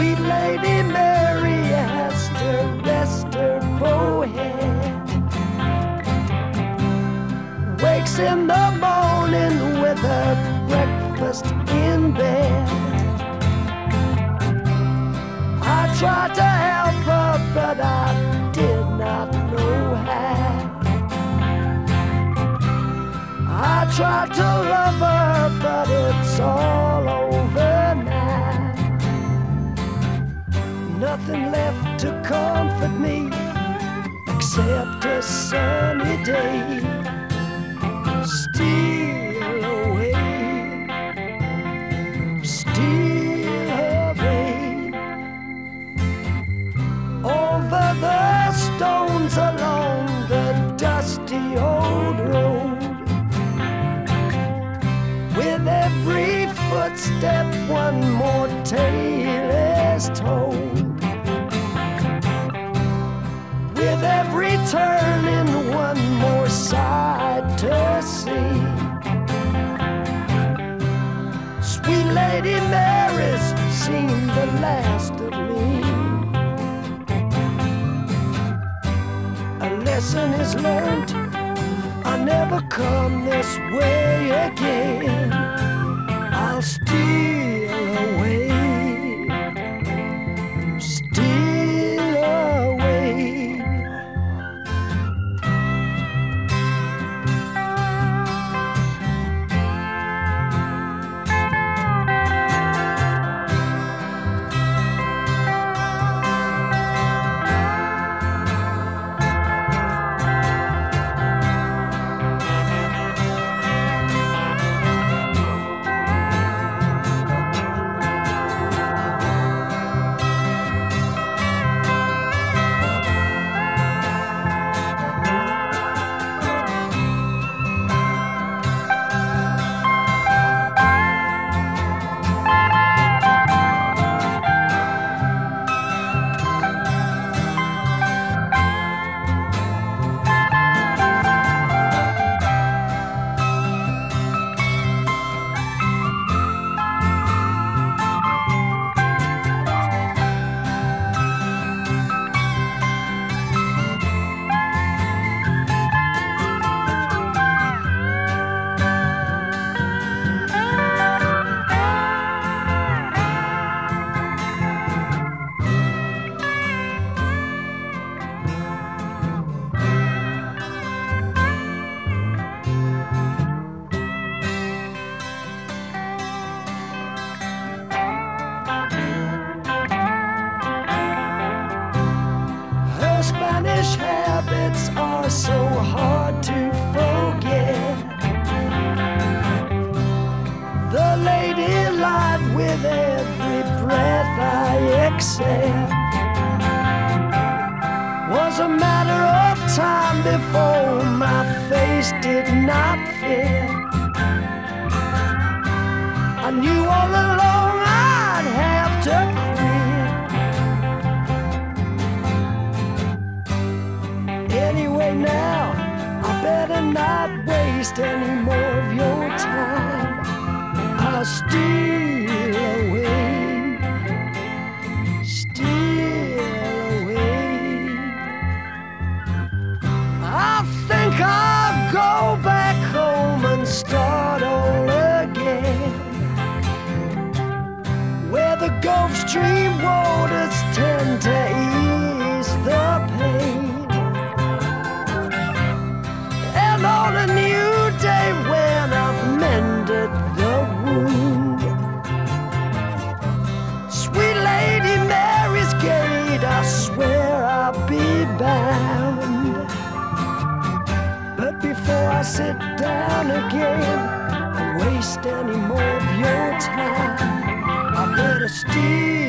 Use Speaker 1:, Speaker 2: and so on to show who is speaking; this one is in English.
Speaker 1: Sweet Lady Mary has to rest her forehead. Wakes in the morning with her breakfast in bed. I tried to help her, but I did not know how. I tried to love her, but it's all over Nothing left to comfort me except a sunny day. Steal away, steal away over the stones along the dusty old road. With every footstep, one more tale is told. Turning, one more side to see. Sweet Lady Mary's seen the last of me. A lesson is learned. I never come this way again. I'll steal Spanish habits are so hard to forget. The lady lied with every breath I accept. Was a matter of time before my face did not fit. I knew all along I'd have to not waste any more of your time. I'll steal bound. But before I sit down again and waste any more of your time, I better steal